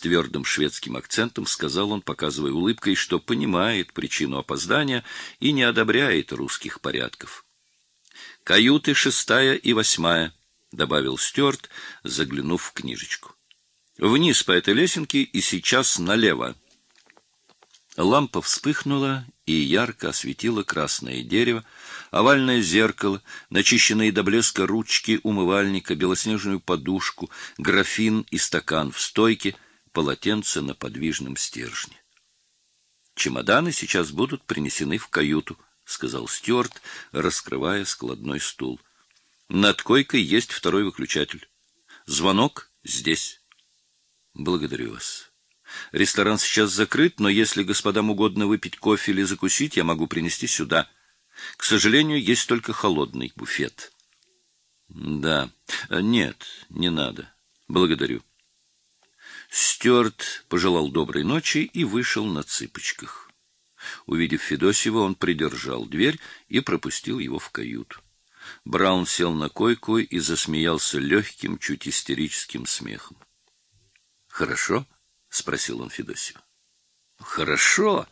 С твердым шведским акцентом сказал он, показывая улыбкой, что понимает причину опоздания и не одобряет русских порядков. «Каюты шестая и восьмая», — добавил Стюарт, заглянув в книжечку. «Вниз по этой лесенке и сейчас налево». Лампа вспыхнула и ярко осветила красное дерево, овальное зеркало, начищенные до блеска ручки умывальника, белоснежную подушку, графин и стакан в стойке, полотенце на подвижном стержне. Чемоданы сейчас будут принесены в каюту, сказал Стюарт, раскрывая складной стул. Над койкой есть второй выключатель. Звонок здесь. Благодарю вас. Ресторан сейчас закрыт, но если господам угодно выпить кофе или закусить, я могу принести сюда. К сожалению, есть только холодный буфет. Да. Нет, не надо. Благодарю. Стюарт пожелал доброй ночи и вышел на цыпочках. Увидев Федосева, он придержал дверь и пропустил его в каюту. Браун сел на койку и засмеялся легким, чуть истерическим смехом. Хорошо? — спросил он Федосию. — Хорошо.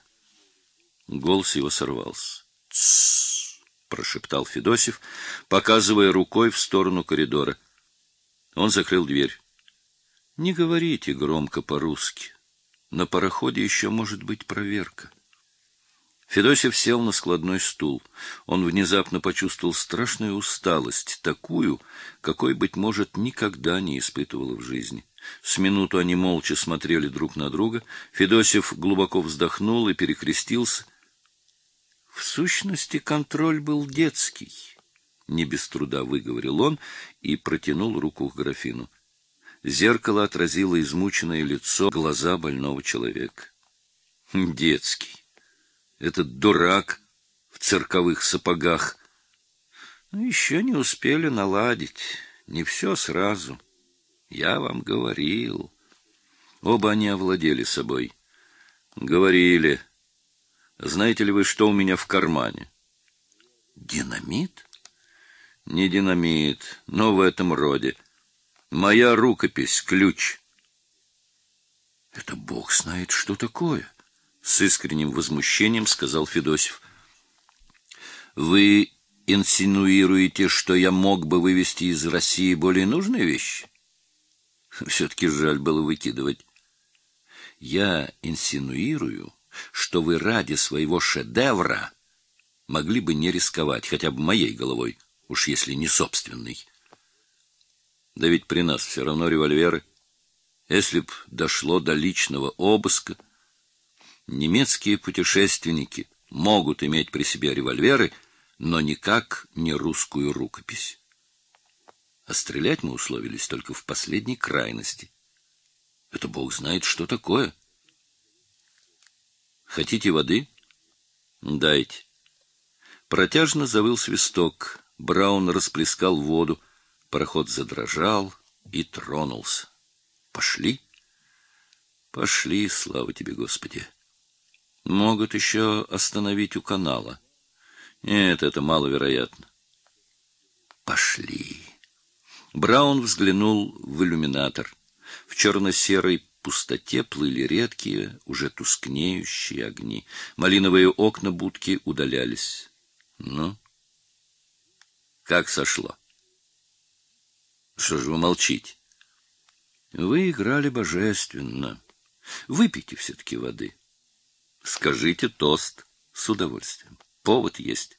Голос его сорвался. — прошептал Федосев, показывая рукой в сторону коридора. Он закрыл дверь. — Не говорите громко по-русски. На пароходе еще может быть проверка. Федосев сел на складной стул. Он внезапно почувствовал страшную усталость, такую, какой, быть может, никогда не испытывал в жизни. С минуту они молча смотрели друг на друга. Федосев глубоко вздохнул и перекрестился. В сущности, контроль был детский. Не без труда выговорил он и протянул руку к графину. Зеркало отразило измученное лицо, глаза больного человека. Детский. Этот дурак в цирковых сапогах. Ну, еще не успели наладить. Не все сразу. — я вам говорил. Оба они овладели собой. Говорили. Знаете ли вы, что у меня в кармане? Динамит? Не динамит, но в этом роде. Моя рукопись, ключ. Это бог знает, что такое, с искренним возмущением сказал Федосев. Вы инсинуируете, что я мог бы вывести из России более нужные вещи? Все-таки жаль было выкидывать. Я инсинуирую, что вы ради своего шедевра могли бы не рисковать, хотя бы моей головой, уж если не собственной. Да ведь при нас все равно револьверы. Если б дошло до личного обыска, немецкие путешественники могут иметь при себе револьверы, но никак не русскую рукопись а стрелять мы условились только в последней крайности. Это бог знает, что такое. Хотите воды? Дайте. Протяжно завыл свисток. Браун расплескал воду. Пароход задрожал и тронулся. Пошли? Пошли, слава тебе, Господи. Могут еще остановить у канала. Нет, это маловероятно. Пошли. Браун взглянул в иллюминатор. В черно-серой пустоте плыли редкие, уже тускнеющие огни. Малиновые окна будки удалялись. Ну? Как сошло? Что же вы молчите? Вы играли божественно. Выпейте все-таки воды. Скажите тост с удовольствием. Повод есть.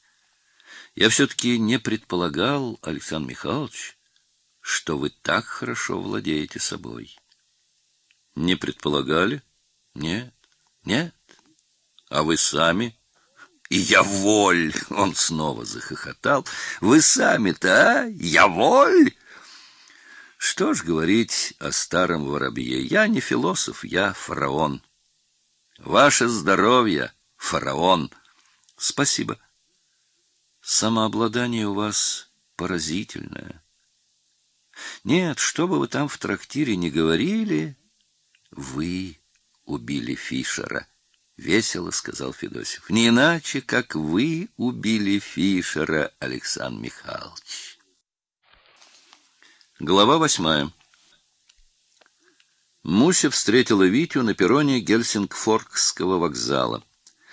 Я все-таки не предполагал, Александр Михайлович, что вы так хорошо владеете собой. Не предполагали? Нет. Нет. А вы сами? И я воль, он снова захохотал. Вы сами-то, а? Я воль. Что ж говорить о старом воробье? Я не философ, я фараон. Ваше здоровье, фараон. Спасибо. Самообладание у вас поразительное. Нет, что бы вы там в трактире не говорили, вы убили Фишера, весело сказал Федосев. Не иначе, как вы убили Фишера, Александр Михайлович. Глава восьмая. Муся встретила Витю на перроне Гельсингфоркского вокзала.